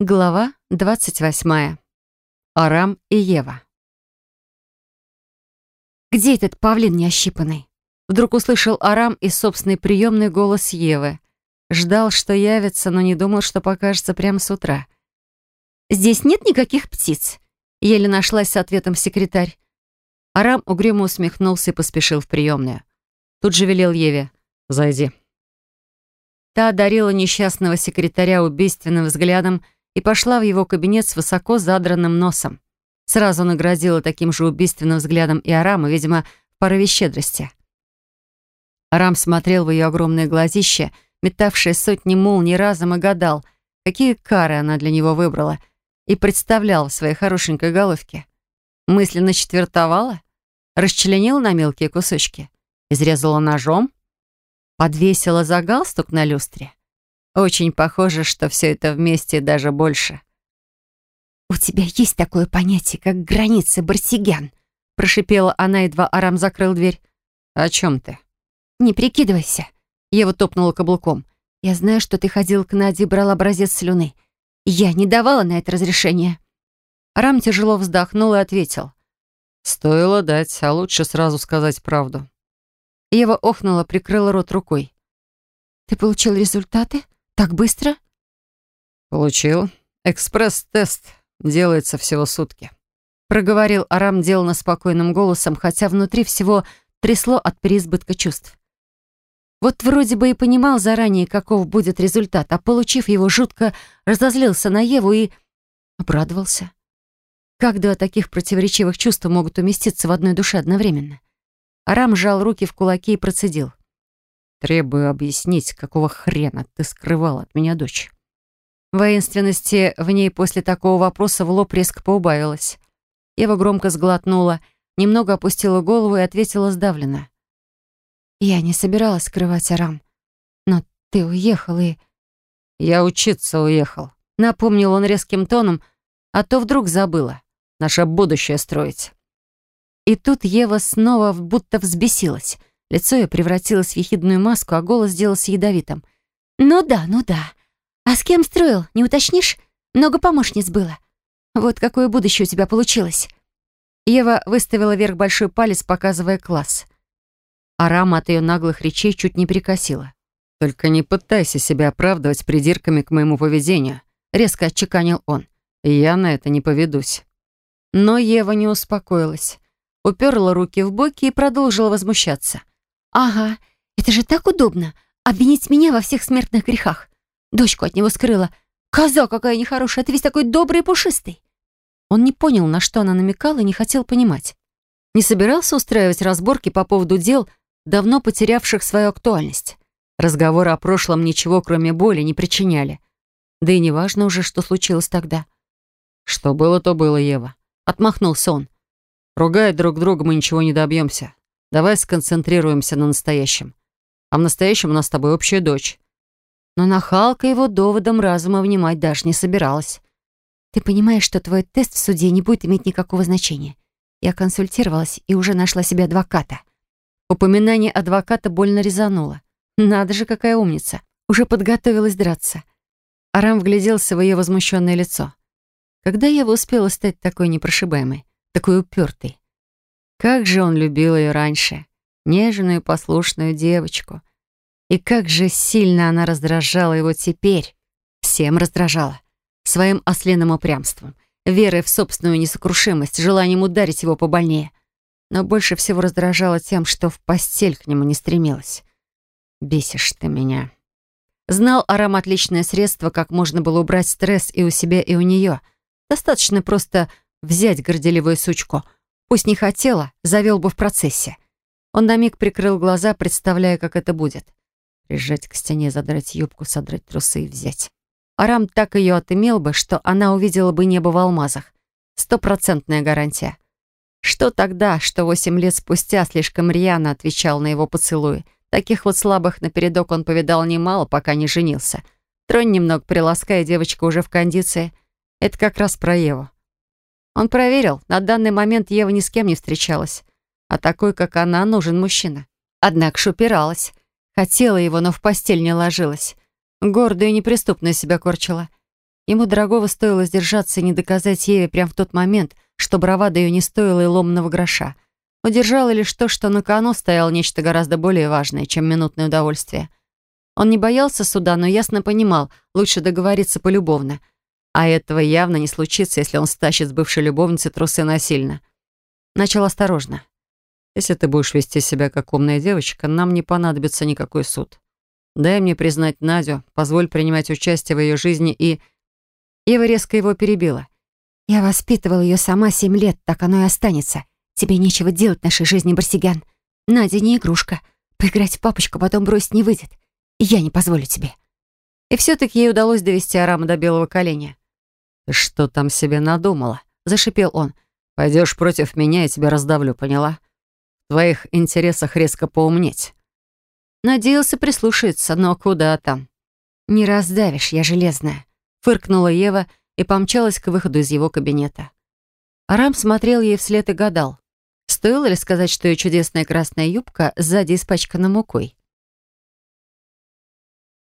Глава 28. Арам и Ева. «Где этот павлин неощипанный?» Вдруг услышал Арам и собственный приемный голос Евы. Ждал, что явится, но не думал, что покажется прямо с утра. «Здесь нет никаких птиц», — еле нашлась с ответом секретарь. Арам угрюмо усмехнулся и поспешил в приемную. Тут же велел Еве «Зайди». Та одарила несчастного секретаря убийственным взглядом и пошла в его кабинет с высоко задранным носом. Сразу наградила таким же убийственным взглядом и Арама, видимо, в порыве щедрости. Арам смотрел в ее огромное глазище, метавшее сотни молний разом, и гадал, какие кары она для него выбрала, и представлял в своей хорошенькой головке. Мысленно четвертовала? Расчленила на мелкие кусочки? Изрезала ножом? Подвесила за галстук на люстре? Очень похоже, что все это вместе даже больше. «У тебя есть такое понятие, как границы барсигян?» Прошипела она, едва Арам закрыл дверь. «О чем ты?» «Не прикидывайся». Ева топнула каблуком. «Я знаю, что ты ходил к Наде и брал образец слюны. Я не давала на это разрешения». Арам тяжело вздохнул и ответил. «Стоило дать, а лучше сразу сказать правду». Ева охнула, прикрыла рот рукой. «Ты получил результаты?» Так быстро? Получил. Экспресс-тест. Делается всего сутки. Проговорил Арам деланно спокойным голосом, хотя внутри всего трясло от переизбытка чувств. Вот вроде бы и понимал заранее, каков будет результат, а получив его, жутко разозлился на Еву и обрадовался. Как два таких противоречивых чувства могут уместиться в одной душе одновременно? Арам сжал руки в кулаки и процедил. Требую объяснить, какого хрена ты скрывала от меня дочь. Воинственности в ней после такого вопроса в лоб резко поубавилась. Ева громко сглотнула, немного опустила голову и ответила сдавленно. «Я не собиралась скрывать Арам, но ты уехал и...» «Я учиться уехал», — напомнил он резким тоном, а то вдруг забыла. «Наше будущее строить». И тут Ева снова будто взбесилась — Лицо ее превратилось в ехидную маску, а голос сделался ядовитым. «Ну да, ну да. А с кем строил, не уточнишь? Много помощниц было. Вот какое будущее у тебя получилось». Ева выставила вверх большой палец, показывая класс. Арама от ее наглых речей чуть не прикосила. «Только не пытайся себя оправдывать придирками к моему поведению», — резко отчеканил он. «Я на это не поведусь». Но Ева не успокоилась. Уперла руки в боки и продолжила возмущаться. «Ага, это же так удобно. Обвинить меня во всех смертных грехах. Дочку от него скрыла. Коза какая нехорошая, ты весь такой добрый и пушистый». Он не понял, на что она намекала, и не хотел понимать. Не собирался устраивать разборки по поводу дел, давно потерявших свою актуальность. Разговоры о прошлом ничего, кроме боли, не причиняли. Да и неважно уже, что случилось тогда. «Что было, то было, Ева», — отмахнулся он. «Ругая друг друга, мы ничего не добьемся. Давай сконцентрируемся на настоящем. А в настоящем у нас с тобой общая дочь». Но нахалка его доводом разума внимать даже не собиралась. «Ты понимаешь, что твой тест в суде не будет иметь никакого значения. Я консультировалась и уже нашла себе адвоката». Упоминание адвоката больно резануло. Надо же, какая умница. Уже подготовилась драться. Арам вгляделся в ее возмущенное лицо. Когда Ева успела стать такой непрошибаемой, такой упертой? Как же он любил ее раньше, нежную и послушную девочку. И как же сильно она раздражала его теперь. Всем раздражала. Своим ослиным упрямством, верой в собственную несокрушимость, желанием ударить его побольнее. Но больше всего раздражала тем, что в постель к нему не стремилась. «Бесишь ты меня». Знал Арам отличное средство, как можно было убрать стресс и у себя, и у нее. Достаточно просто взять горделивую сучку — Пусть не хотела, завел бы в процессе. Он на миг прикрыл глаза, представляя, как это будет. Прижать к стене, задрать юбку, содрать трусы и взять. Арам так ее отымел бы, что она увидела бы небо в алмазах. Стопроцентная гарантия. Что тогда, что восемь лет спустя слишком рьяно отвечал на его поцелуи. Таких вот слабых напередок он повидал немало, пока не женился. Тронь немного прилаская, девочка уже в кондиции. Это как раз про Еву. Он проверил, на данный момент Ева ни с кем не встречалась. А такой, как она, нужен мужчина. Однако шупиралась. Хотела его, но в постель не ложилась. Гордо и неприступно себя корчила. Ему дорогого стоило сдержаться и не доказать Еве прямо в тот момент, что бравада ее не стоила и ломного гроша. Удержало лишь то, что на кону стояло нечто гораздо более важное, чем минутное удовольствие. Он не боялся суда, но ясно понимал, лучше договориться полюбовно. А этого явно не случится, если он стащит с бывшей любовницы трусы насильно. Начал осторожно. «Если ты будешь вести себя как умная девочка, нам не понадобится никакой суд. Дай мне признать Надю, позволь принимать участие в ее жизни и...» Ева резко его перебила. «Я воспитывала ее сама семь лет, так оно и останется. Тебе нечего делать в нашей жизни, Барсигян. Надя не игрушка. Поиграть в папочку потом бросить не выйдет. Я не позволю тебе». И все-таки ей удалось довести Арама до белого коленя. «Ты что там себе надумала?» — зашипел он. «Пойдешь против меня, я тебя раздавлю, поняла? В твоих интересах резко поумнеть». Надеялся прислушаться, но куда там? «Не раздавишь, я железная», фыркнула Ева и помчалась к выходу из его кабинета. Арам смотрел ей вслед и гадал, стоило ли сказать, что ее чудесная красная юбка сзади испачкана мукой.